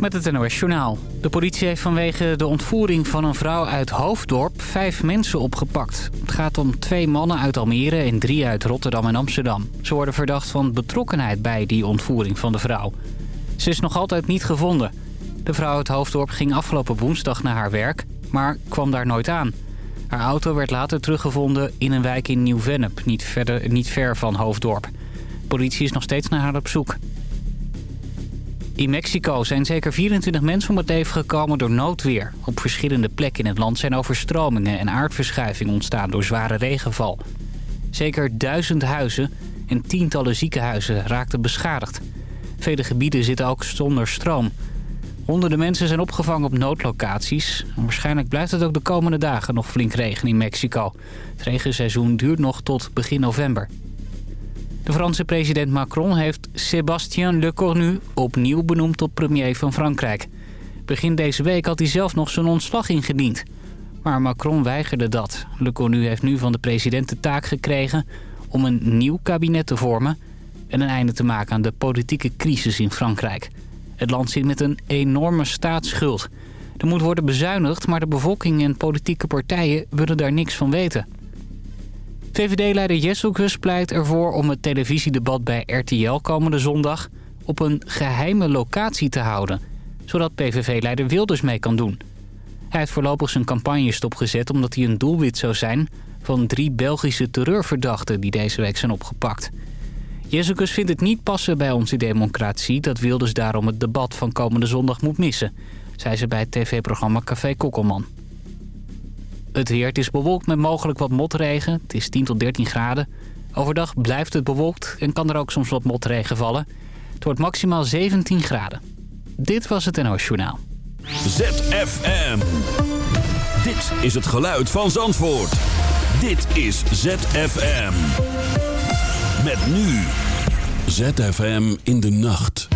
met het. De politie heeft vanwege de ontvoering van een vrouw uit Hoofddorp vijf mensen opgepakt. Het gaat om twee mannen uit Almere en drie uit Rotterdam en Amsterdam. Ze worden verdacht van betrokkenheid bij die ontvoering van de vrouw. Ze is nog altijd niet gevonden. De vrouw uit Hoofddorp ging afgelopen woensdag naar haar werk, maar kwam daar nooit aan. Haar auto werd later teruggevonden in een wijk in Nieuw-Vennep, niet, verder, niet ver van Hoofddorp. De politie is nog steeds naar haar op zoek. In Mexico zijn zeker 24 mensen om het leven gekomen door noodweer. Op verschillende plekken in het land zijn overstromingen en aardverschuivingen ontstaan door zware regenval. Zeker duizend huizen en tientallen ziekenhuizen raakten beschadigd. Vele gebieden zitten ook zonder stroom. Honderden mensen zijn opgevangen op noodlocaties. waarschijnlijk blijft het ook de komende dagen nog flink regen in Mexico. Het regenseizoen duurt nog tot begin november. De Franse president Macron heeft Sébastien Lecornu opnieuw benoemd tot premier van Frankrijk. Begin deze week had hij zelf nog zijn ontslag ingediend. Maar Macron weigerde dat. Lecornu heeft nu van de president de taak gekregen om een nieuw kabinet te vormen... en een einde te maken aan de politieke crisis in Frankrijk. Het land zit met een enorme staatsschuld. Er moet worden bezuinigd, maar de bevolking en politieke partijen willen daar niks van weten. VVD-leider Jesselkus pleit ervoor om het televisiedebat bij RTL komende zondag op een geheime locatie te houden, zodat PVV-leider Wilders mee kan doen. Hij heeft voorlopig zijn campagne stopgezet omdat hij een doelwit zou zijn van drie Belgische terreurverdachten die deze week zijn opgepakt. Jesselkus vindt het niet passen bij onze democratie dat Wilders daarom het debat van komende zondag moet missen, zei ze bij het tv-programma Café Kokkelman. Het weer, het is bewolkt met mogelijk wat motregen. Het is 10 tot 13 graden. Overdag blijft het bewolkt en kan er ook soms wat motregen vallen. Het wordt maximaal 17 graden. Dit was het NOS Journaal. ZFM. Dit is het geluid van Zandvoort. Dit is ZFM. Met nu. ZFM in de nacht.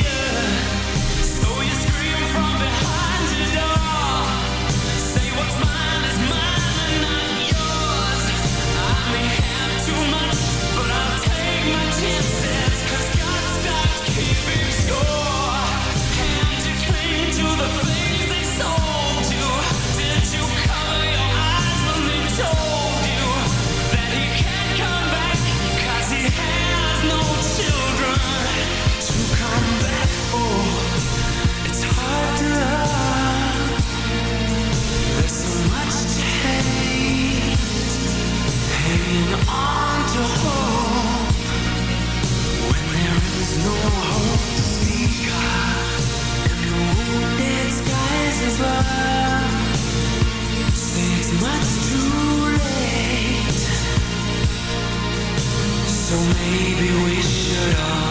is It's much too late. So maybe we should all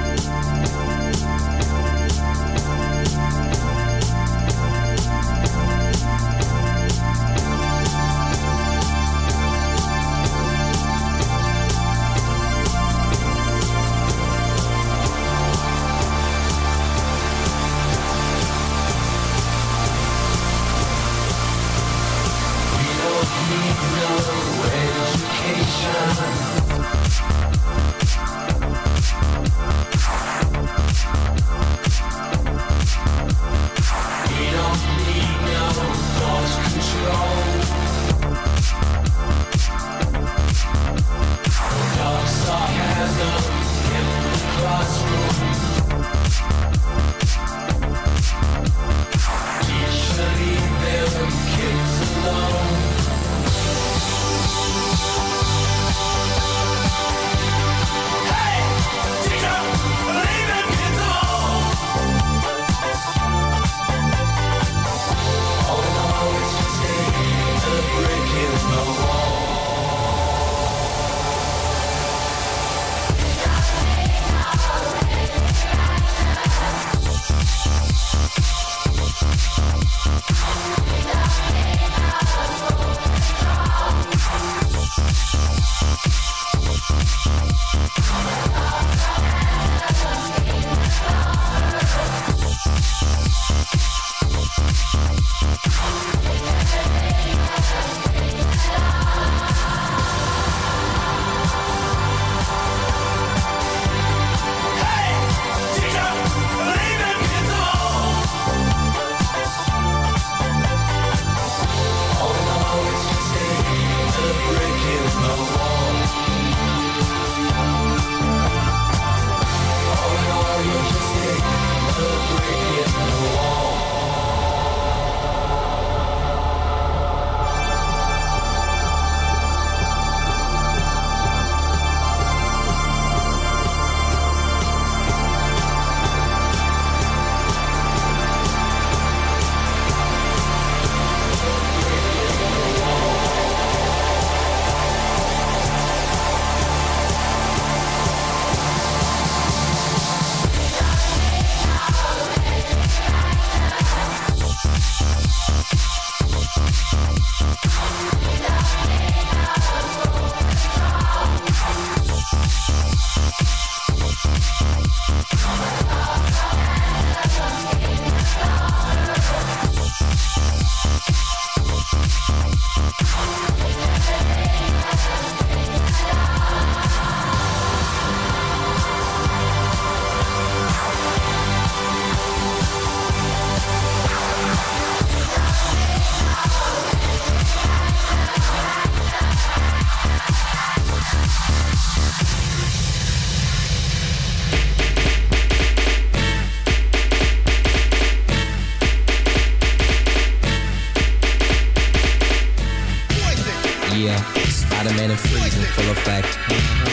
Yeah, Spider-Man and freezing full effect. Uh -huh.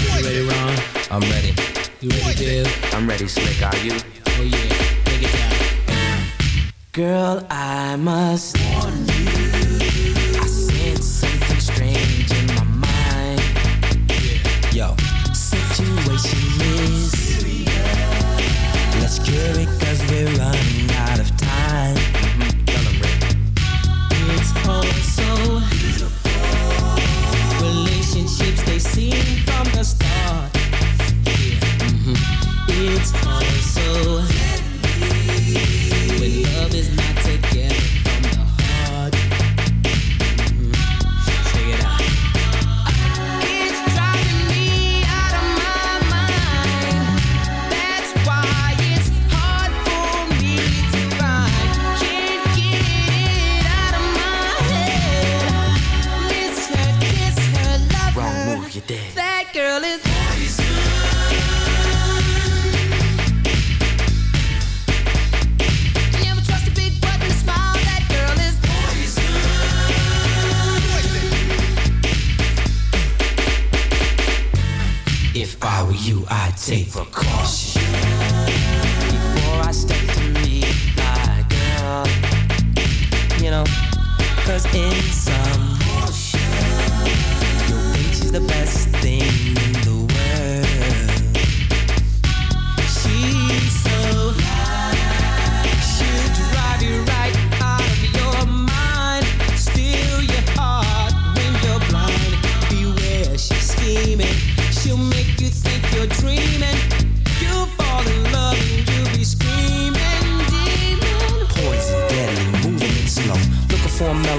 You ready, Ron? I'm ready. You ready, Dave? I'm ready, Slick. Are you? Oh yeah, take it down. Girl, I must warn you. I sense something strange in my mind. Yo, situation is. serious. Let's cure it 'cause we're running out of time. seem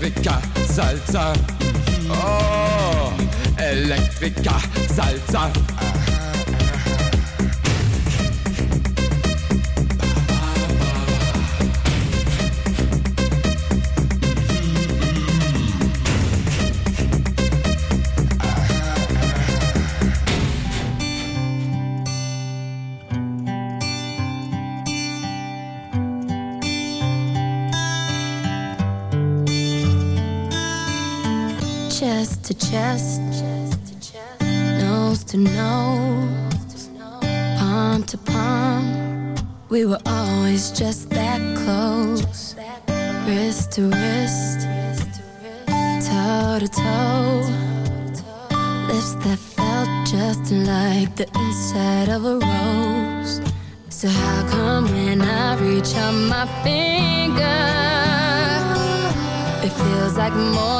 Electrica Salsa. Oh, Electrica Salsa. Like more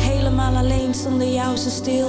Helemaal alleen zonder jou zo stil.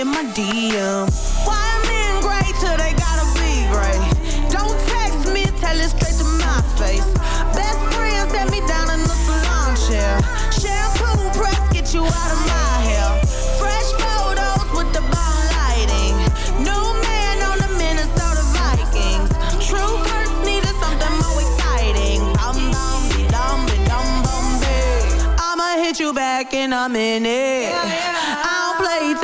In my DM. Why men great till they gotta be great? Don't text me, tell it straight to my face. Best friend set me down in the salon chair. Shampoo press, get you out of my hair. Fresh photos with the bomb lighting. New man on the Minnesota Vikings. True first needed something more exciting. Dum dum be dum be dum bum. I'ma hit you back in a minute. I don't